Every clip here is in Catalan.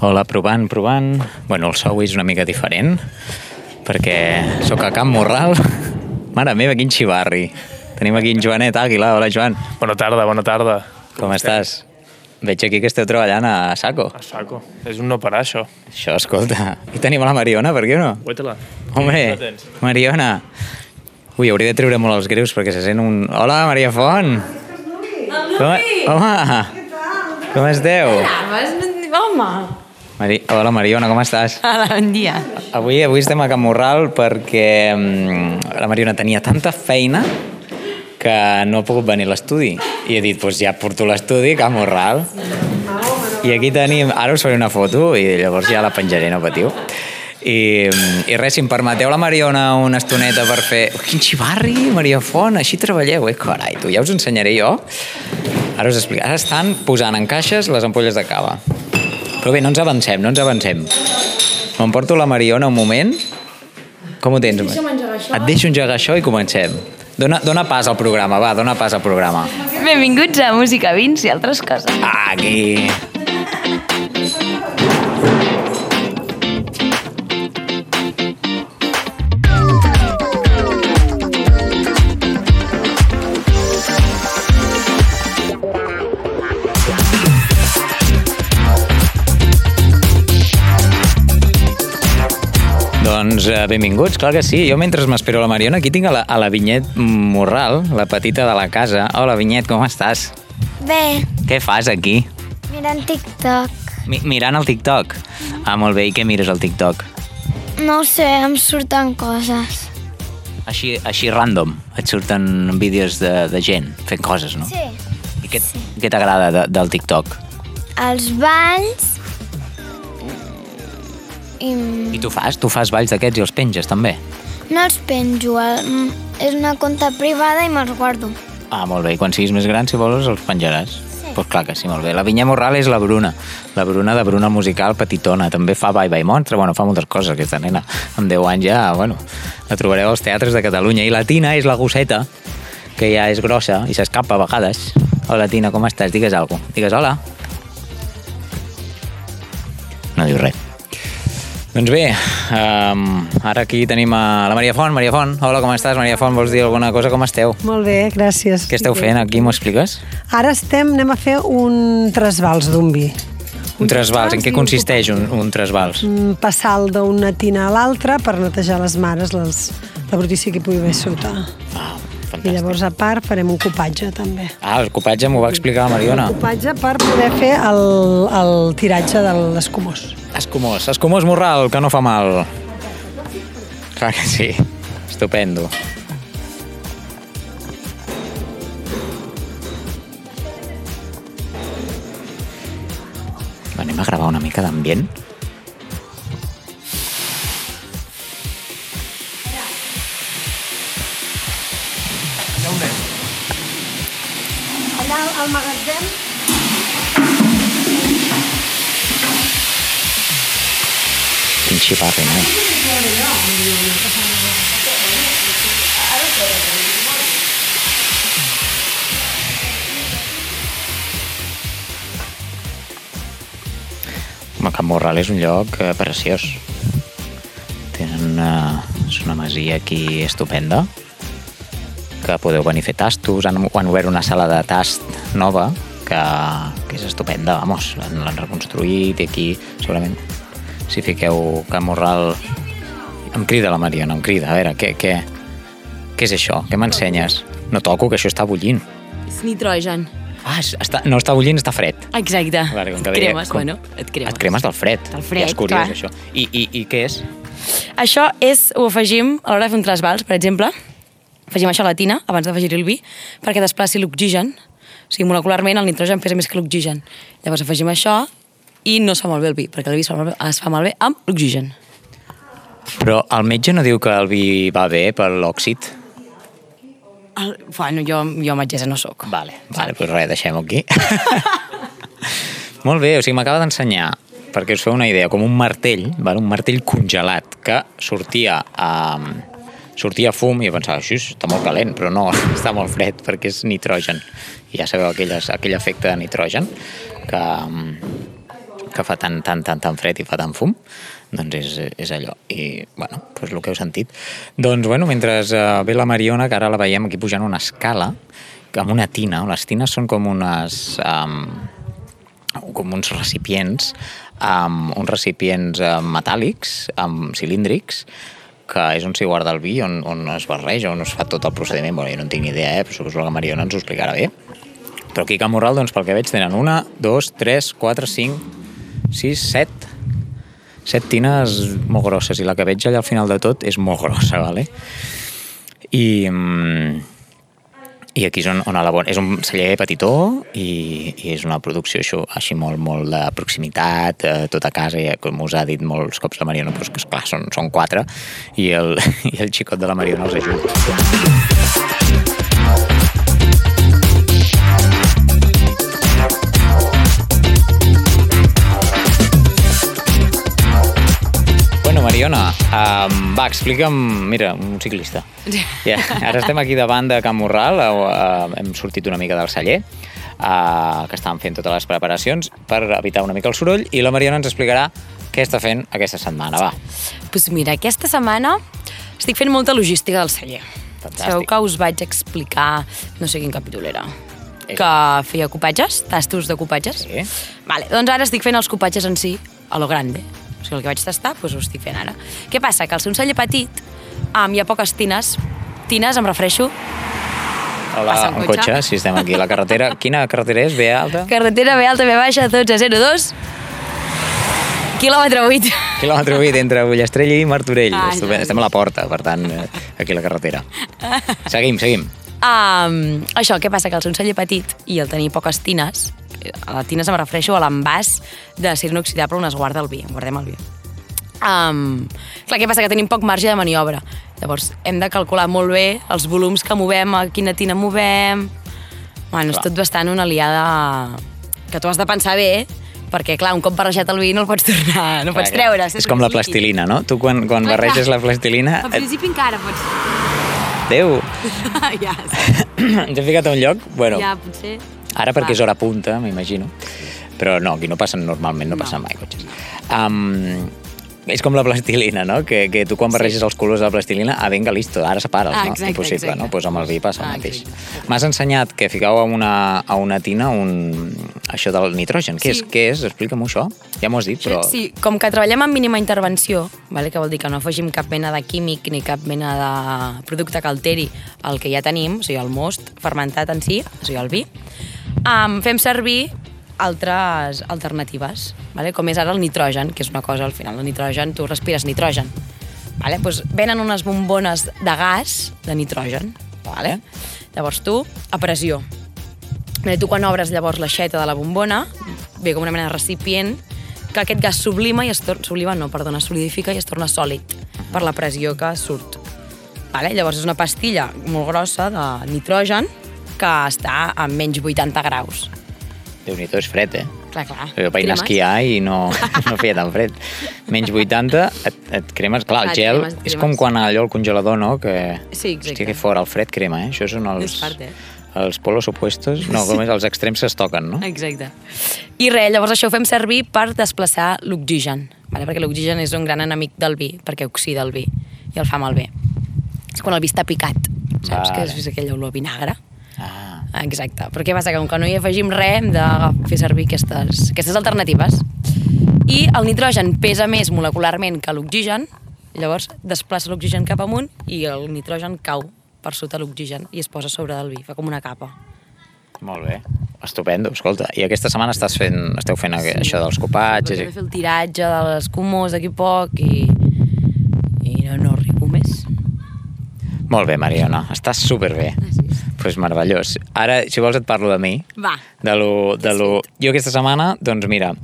Hola, provant, provant. Bueno, el sou és una mica diferent, perquè sóc a Camp Morral. Mare meva, quin xivarri. Tenim aquí en Joanet Àguila. Hola, Joan. Bona tarda, bona tarda. Com estàs? Veig aquí que esteu treballant a Saco. A saco. És un no parar, això. Això, escolta. I tenim la Mariona, per què no? Guaita-la. Home. Mariona. Ui, hauria de treure molt els greus perquè se sent un... Hola, Maria Font. Com... Home, com esteu? Home. Mari... Hola, Mariona, com estàs? Hola, bon dia. Avui, avui estem a Can Morral perquè mm, la Mariona tenia tanta feina que no ha pogut venir a l'estudi. I he dit, doncs ja porto l'estudi, Can Morral. I aquí tenim... Ara us faré una foto i llavors ja la penjaré, no patiu. I, I res, si em permeteu la Mariona una estoneta per fer... Ui, quin xivarri, Maria Font, així treballeu, eh? Carai, tu, ja us ensenyaré jo. Ara us explico. Ara estan posant en caixes les ampolles de cava. Però bé, no ens avancem, no ens avancem. M'emporto la Mariona un moment. Com ho tens? Deixa'm engegar això. Et deixo engegar això i comencem. Dona, dona pas al programa, va, dona pas al programa. Benvinguts a Música Vins i altres coses. Aquí. Doncs eh, benvinguts, clar que sí. Jo mentre m'espero la Mariona, aquí tinc a la, a la Vinyet Morral, la petita de la casa. Hola, Vinyet, com estàs? Bé, Què fas aquí? mirant TikTok. Mi mirant el TikTok. Ah, molt bé. I què mires al TikTok? No sé, em surten coses. Així, així random. Et surten vídeos de, de gent fent coses, no? Sí. I què, què t'agrada de, del TikTok? Els balls... I... I tu fas? Tu fas balls d'aquests i els penges, també? No els penjo, el... és una compte privada i me'ls guardo. Ah, molt bé. I quan siguis més gran, si vols, els penjaràs. Sí. Pues clar que sí, molt bé. La Vinya Morral és la Bruna. La Bruna de Bruna Musical Petitona. També fa Bye Bye Monstre. Bueno, fa moltes coses, aquesta nena. Amb 10 anys ja, bueno, la trobareu als teatres de Catalunya. I la Tina és la gosseta, que ja és grossa i s'escapa a vegades. Hola, Tina, com estàs? Digues alguna cosa. Digues hola. No diu res. Doncs bé, um, ara aquí tenim a la Maria Font. Maria Font, hola, com estàs? Maria Font, vols dir alguna cosa? Com esteu? Molt bé, gràcies. Què esteu fent aquí? M'ho expliques? Ara estem, anem a fer un trasbals d'un vi. Un trasbals. En què i un consisteix un, un trasbals? Passar el d'una tina a l'altra per netejar les mares, les, la brutícia que pugui haver sota. Ah, I fantàstic. llavors, a part, farem un copatge, també. Ah, el copatge m'ho va explicar la Mariona. Un copatge per poder fer el, el tiratge de l'escumós. Escumós. Escumós morral, que no fa mal. Clar que sí. Estupendo. Anem a gravar una mica d'ambient. Al magatzem Quin xiparri, no? Home, Can Morral és un lloc eh, preciós. Tenen una, és una masia aquí estupenda que podeu venir a fer tastos. Han, han obert una sala de tast nova que, que és estupenda, vamos, l'han reconstruït i aquí segurament si fiqueu Can Morral em crida la Mariona, em crida. A veure, què, què, què és això? Què m'ensenyes? No toco, que això està bullint. És nitrogen. Ah, està, no està bullint, està fred. Exacte. Vale, et que deia- cremes, com- bueno, et cremes. Et cremes del fred. Del fred, ja és curiós, clar. això. I, i, I què és? Això és, ho afegim a l'hora de fer un trasbals, per exemple. Afegim això a la tina, abans d'afegir-hi el vi, perquè desplaci l'oxigen. O sigui, molecularment el nitrogen pesa més que l'oxigen. Llavors afegim això i no es fa malbé el vi, perquè el vi es fa malbé, es fa malbé amb l'oxigen. Però el metge no diu que el vi va bé per l'òxid? El, bueno, jo, jo metgessa no sóc. Vale, vale, doncs res, deixem-ho aquí. Molt bé, o sigui, m'acaba d'ensenyar, perquè us feu una idea, com un martell, vale? un martell congelat, que sortia a, sortia fum i pensava, això està molt calent, però no, està molt fred perquè és nitrogen. I ja sabeu aquelles, aquell efecte de nitrogen que, mm, que fa tan, tan, tan, tan fred i fa tan fum, doncs és, és allò. I, bueno, doncs el que heu sentit. Doncs, bueno, mentre uh, ve la Mariona, que ara la veiem aquí pujant una escala, amb una tina. Les tines són com unes... Um, com uns recipients, um, uns recipients uh, metàl·lics, um, cilíndrics, que és on s'hi guarda el vi, on, on es barreja, on es fa tot el procediment. Bueno, jo no en tinc ni idea, eh? però suposo que la Mariona ens ho explicarà bé. Però aquí a Can Morral, doncs, pel que veig, tenen una, dos, tres, quatre, cinc, sis, set, set tines molt grosses, i la que veig allà al final de tot és molt grossa, vale? I, mm, i aquí és on, on elabora. És un celler petitó i, i és una producció això, així molt, molt de proximitat, eh, tot a casa, i, com us ha dit molts cops la Mariona, però és que, esclar, són, són quatre, i el, i el xicot de la Mariona els ajuda. Mariona, um, va, explica'm... Mira, un ciclista. Ja, ara estem aquí davant de Can Morral, uh, hem sortit una mica del celler, uh, que estàvem fent totes les preparacions per evitar una mica el soroll, i la Mariona ens explicarà què està fent aquesta setmana, va. pues mira, aquesta setmana estic fent molta logística del celler. Fantàstic. Sabeu que us vaig explicar, no sé quin capítol era, que feia copatges, tastos de copatges? Sí. Vale, doncs ara estic fent els copatges en si, a lo grande. O sigui, el que vaig tastar, doncs ho estic fent ara. Què passa? Que al ser un celler petit, um, hi ha poques tines. Tines, em refereixo, Hola, Passa un cotxe. cotxe, si estem aquí a la carretera. Quina carretera és? Ve alta? carretera B alta, B baixa, 1202, quilòmetre 8. Quilòmetre 8 entre Ullastrell i Martorell. Ah, Estupend. ja, Estem a la porta, per tant, aquí a la carretera. Seguim, seguim. Um, això, què passa? Que al ser un celler petit i el tenir poques tines, a les tines em refereixo a l'envàs d'acer inoxidable on es guarda el vi, guardem el vi. Um, clar, què passa? Que tenim poc marge de maniobra. Llavors, hem de calcular molt bé els volums que movem, a quina tina movem... Bueno, és Clar. tot bastant una liada que tu has de pensar bé, perquè, clar, un cop barrejat el vi no el pots tornar, no pots Clar, clar. treure. És com la plastilina, no? Tu quan, quan Clar, barreges clar. la plastilina... Al principi encara pots... Déu! ja, sí. Ens hem ficat a un lloc... Bueno, ja, potser... Ara perquè és hora punta, m'imagino. Però no, aquí no passen normalment, no, No. passen mai cotxes. Um, és com la plastilina, no? Que, que tu quan barreges els colors de la plastilina, ah, venga, listo, ara separa'ls, Ah, no? exacte, Impossible, exacte. no? Pues amb el vi passa el Ah, mateix. exacte. M'has ensenyat que ficau a una, a una tina un, això del nitrogen. Què, és, Sí. què és? Explica'm això. Ja m'ho has dit, però... Sí, com que treballem amb mínima intervenció, vale? que vol dir que no afegim cap mena de químic ni cap mena de producte que alteri el que ja tenim, o sigui, el most fermentat en si, o sigui, el vi, um, fem servir altres alternatives, vale? com és ara el nitrogen, que és una cosa, al final, el nitrogen, tu respires nitrogen. Vale? Pues venen unes bombones de gas de nitrogen. Vale? Llavors tu, a pressió, tu quan obres llavors l'aixeta de la bombona, ve com una mena de recipient que aquest gas sublima i es torna... Sublima no, perdona, solidifica i es torna sòlid per la pressió que surt. Vale? Llavors és una pastilla molt grossa de nitrogen que està a menys 80 graus. Déu-n'hi-do, és fred, eh? Clar, clar. Jo vaig anar a esquiar i no, no feia tan fred. Menys 80, et, et cremes... Clar, el gel cremes, és com quan allò al congelador, no? Que, Sí, exacte. Hòstia, que fora, el fred crema, eh? Això són els... És fart, eh? Els polos opuestos... No, com és? Els extrems es toquen, no? Exacte. I res, llavors això ho fem servir per desplaçar l'oxigen, vale? perquè l'oxigen és un gran enemic del vi, perquè oxida el vi i el fa malbé. És quan el vi està picat, saps? Vale. Que és, és aquella olor a vinagre. Ah, Exacte. Però què passa? Que com que no hi afegim res, hem de fer servir aquestes, aquestes alternatives. I el nitrogen pesa més molecularment que l'oxigen, llavors desplaça l'oxigen cap amunt i el nitrogen cau per sota l'oxigen i es posa sobre del vi, fa com una capa. molt bé. Estupendo, escolta. I aquesta setmana estàs fent, esteu fent sí. això dels copatges... He de fer el tiratge de les comos d'aquí poc i, i no, no arribo més. Molt bé, Mariona, estàs superbé. Pues meravellós. Ara, si vols, et parlo de mi. Va. De lo, de lo... Jo aquesta setmana, doncs mira...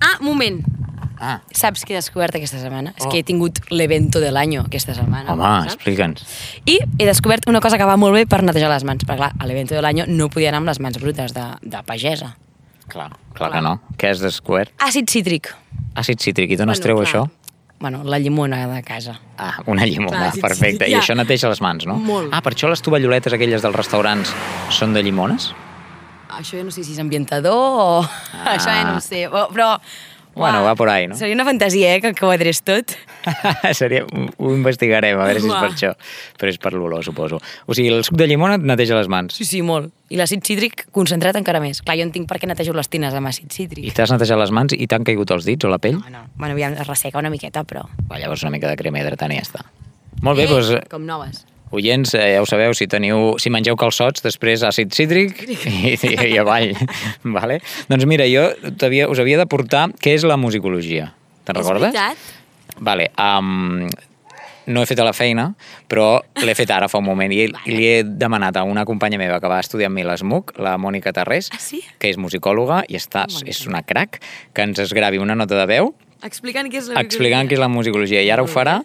Ah, moment. Ah, Saps què he descobert aquesta setmana? És Oh. que he tingut l'evento de l'any aquesta setmana. home, explica'ns. I he descobert una cosa que va molt bé per netejar les mans, perquè clar, a l'evento de l'any no podia anar amb les mans brutes de, de pagesa. Clar, clar que no. Què has descobert? Àcid cítric. Àcid cítric. I d'on es treu clar. això? Bueno, la llimona de casa. Ah, una llimona, Clar, sí, sí, perfecte. sí, I ja. això neteja les mans, no? Molt. Ah, per això les tovalloletes aquelles dels restaurants són de llimones? Això ja no sé si és ambientador o... Ah. Això ja no ho sé. Però Bueno, va por ahí, no? Seria una fantasia, eh, que, que ho adrés tot. Seria, ho investigarem, a veure si és per això. Però és per l'olor, suposo. O sigui, el suc de llimona et neteja les mans. Sí, sí, molt. I l'àcid cítric concentrat encara més. Clar, jo entenc per què netejo les tines amb àcid I cítric. t'has netejat les mans i t'han caigut els dits o la pell? Bueno, bueno, aviam, es resseca una miqueta, però... Va, llavors una mica de crema hidratant i ja està. Molt bé, doncs, Com noves. Oients, eh, ja ho sabeu, si teniu, si mengeu calçots, després àcid cítric i, i, i avall. vale? Doncs mira, jo t'havia- us havia de portar què és la musicologia. Te'n recordes? És veritat? Vale, um, no he fet a la feina, però l'he fet ara fa un moment i, i li he demanat a una companya meva que va estudiar amb mi l'ESMUC, la Mònica Tarrés, Ah, sí? que és musicòloga i està, és una crac, que ens es gravi una nota de veu Explicant què és la explicant què és la musicologia i ara ho farà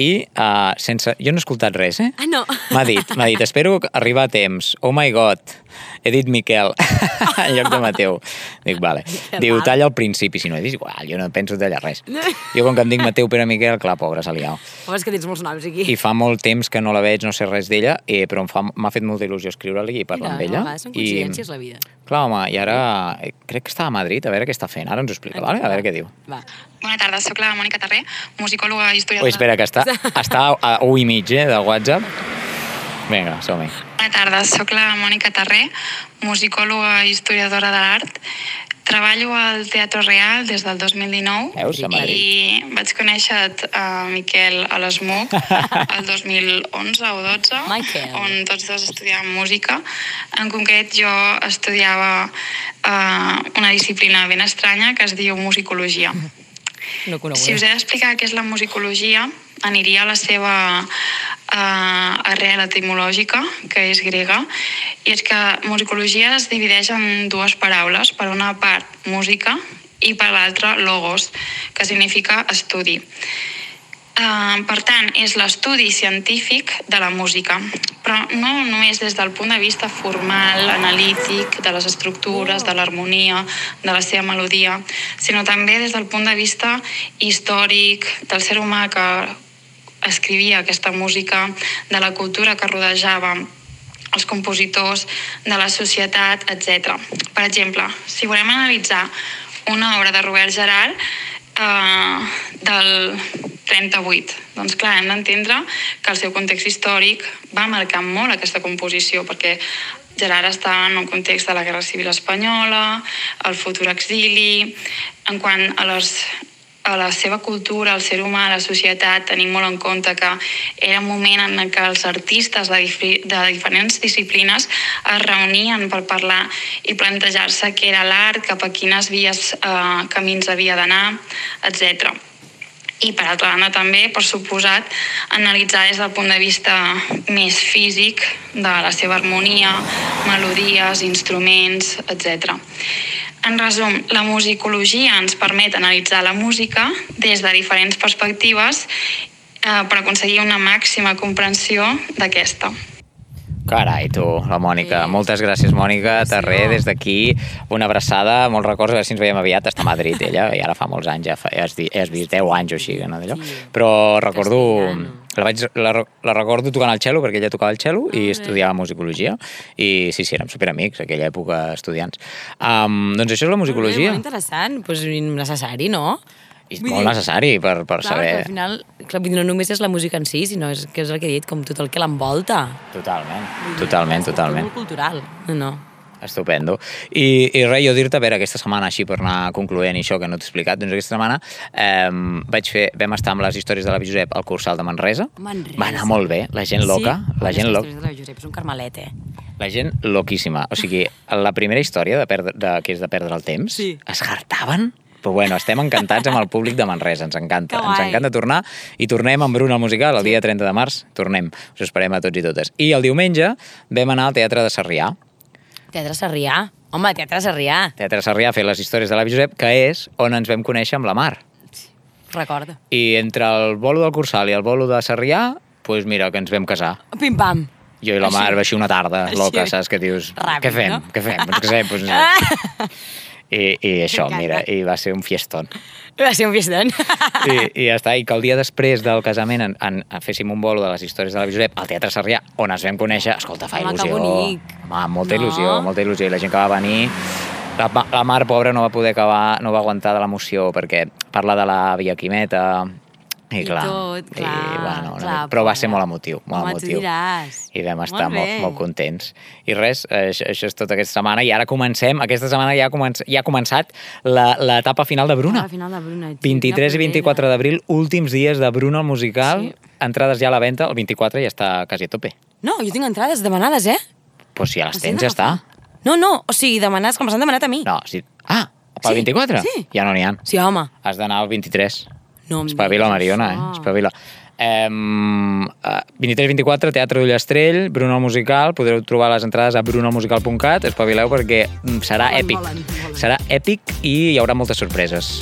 i uh, sense... Jo no he escoltat res, eh? Ah, no. M'ha dit, m'ha dit, espero arribar a temps. Oh my god, he dit Miquel en lloc de Mateu. Dic, vale. Diu, talla al principi, si no he dit, igual, jo no penso tallar res. Jo com que em dic Mateu Pere Miquel, clar, pobre, s'ha liat. Home, és que tens molts noms aquí. I fa molt temps que no la veig, no sé res d'ella, eh, però m'ha fet molta il·lusió escriure-li i parlar Mira, amb ella. no, va, són coincidències, la vida. Clar, home, i ara eh, crec que està a Madrid, a veure què està fent. Ara ens ho explica, vale? a veure què diu. Va. Bona tarda, sóc la Mònica Terré, musicòloga i historiadora. Ui, espera, que està, està a 1 i mig, eh, del WhatsApp. Vinga, som-hi. Bona tarda, sóc la Mònica Terré, musicòloga i historiadora de l'art. Treballo al Teatre Real des del 2019 Veus, i vaig conèixer a Miquel a l'ESMUC el 2011 o 12, Michael. on tots dos estudiàvem música. En concret, jo estudiava uh, una disciplina ben estranya que es diu musicologia. No coneguda. Si us he d'explicar què és la musicologia, aniria a la seva uh, arrel etimològica, que és grega, i és que musicologia es divideix en dues paraules. Per una part, música, i per l'altra, logos, que significa estudi. Uh, per tant, és l'estudi científic de la música, però no només des del punt de vista formal, analític, de les estructures, de l'harmonia, de la seva melodia, sinó també des del punt de vista històric del ser humà que escrivia aquesta música, de la cultura que rodejava els compositors, de la societat, etc. Per exemple, si volem analitzar una obra de Robert Gerard eh, del 38, doncs clar, hem d'entendre que el seu context històric va marcar molt aquesta composició, perquè Gerard està en un context de la Guerra Civil Espanyola, el futur exili, en quant a les a la seva cultura, al ser humà, a la societat, tenim molt en compte que era un moment en què els artistes de, de diferents disciplines es reunien per parlar i plantejar-se què era l'art, cap a quines vies, eh, camins havia d'anar, etc. I per altra banda també, per suposat, analitzar des del punt de vista més físic de la seva harmonia, melodies, instruments, etc. En resum, la musicologia ens permet analitzar la música des de diferents perspectives eh, per aconseguir una màxima comprensió d'aquesta. Carai, tu, la Mònica. Sí. Moltes gràcies, Mònica. Sí, Terré, no. des d'aquí, una abraçada, molts records, a veure si ens veiem aviat. Està a Madrid, ella, i ara fa molts anys, ja, fa, ja, has, dit, ja has vist 10 anys o així, no, d'allò. Però recordo... Castellano. La, vaig, la, la recordo tocant el cello, perquè ella tocava el cello i bé. estudiava musicologia. I sí, sí, érem superamics, aquella època estudiants. Um, doncs això és la musicologia. Molt interessant, doncs necessari, no? I és Vull molt dir- necessari per, per Clar, saber... al final, clar, no només és la música en si, sinó és, que és el que he dit, com tot el que l'envolta. Totalment, totalment, totalment. Molt cultural. No. Estupendo. I, i res, jo dir-te, a veure, aquesta setmana, així per anar concloent i això que no t'he explicat, doncs aquesta setmana eh, vaig fer, vam estar amb les històries de la Josep al Cursal de Manresa. Manresa. Va anar molt bé, la gent loca, sí? la gent loca. loca, La Josep és un carmelet, eh? la gent loquíssima. O sigui, la primera història de perdre, de, que és de perdre el temps, Sí. es hartaven però bueno, estem encantats amb el públic de Manresa, ens encanta. Ens encanta tornar i tornem amb Bruno al musical el dia 30 de març, tornem. Us esperem a tots i totes. I el diumenge vam anar al Teatre de Sarrià, Teatre Sarrià. Home, Teatre Sarrià. Teatre Sarrià fer les històries de l'avi Josep, que és on ens vam conèixer amb la Mar. Recorda. I entre el bolo del Cursal i el bolo de Sarrià, doncs pues mira, que ens vam casar. Pim-pam. Jo i la. Mar, així una tarda, Així. loca, saps? Que dius, Ràpid, què fem? no? Què fem? Ens casem, doncs, no. I, I això, mira, i va ser un fiestón. Va ser un fiestón. I, I ja està, i que el dia després del casament en, en, en féssim un bolo de les històries de la Josep al Teatre Sarrià, on ens vam conèixer, escolta, fa Home, que il·lusió. bonic. Home, molta No? il·lusió, molta il·lusió. I la gent que va venir, La, la Mar, pobra, no va poder acabar, no va aguantar de l'emoció, perquè parla de la Via Quimeta, i, I clar, tot, clar, i, bueno, clar, mica- però va ser molt emotiu, molt Home, emotiu. I vam Molt estar molt, bé. molt contents. I res, això, això és tot aquesta setmana, i ara comencem, aquesta setmana ja ha, començ, ja ha començat la- l'etapa final de Bruna. Al final de Bruna. tio, 23 i quina 24 pudella. d'abril, últims dies de Bruno al musical, Sí. entrades ja a la venda, el 24 ja està quasi a tope. No, jo tinc entrades demanades, eh? Pues si ja les tens, ja està. No, no, o sigui, demanades com les han demanat a mi. No, si... Ah, pel Sí, 24? sí. Ja no n'hi ha. Sí, home. Has d'anar al 23. No Espavila, Mariona, això. eh? Espavila. Um, 23-24, Teatre d'Ullastrell, Bruno Musical, podreu trobar les entrades a brunomusical.cat, espavileu perquè mm, serà Volen, èpic. volen, volen. Serà èpic i hi haurà moltes sorpreses.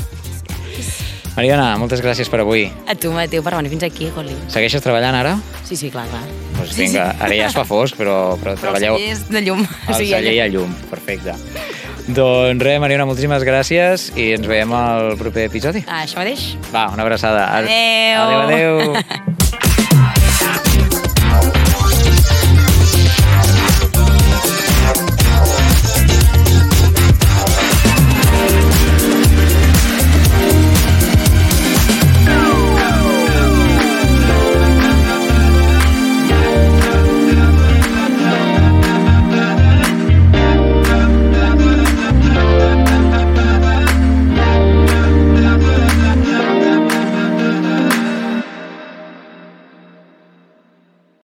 Mariona, moltes gràcies per avui. A tu, Mateu, per venir fins aquí, Goli. Segueixes treballant ara? Sí, sí, clar, clar. Doncs vinga, ara ja es fa fosc, però, però treballeu Però celler és de llum. al celler i a llum. Perfecte. Doncs res, Mariona, moltíssimes gràcies i ens veiem al proper episodi. Ah, això mateix. Va, una abraçada. Adéu. Adéu, adéu.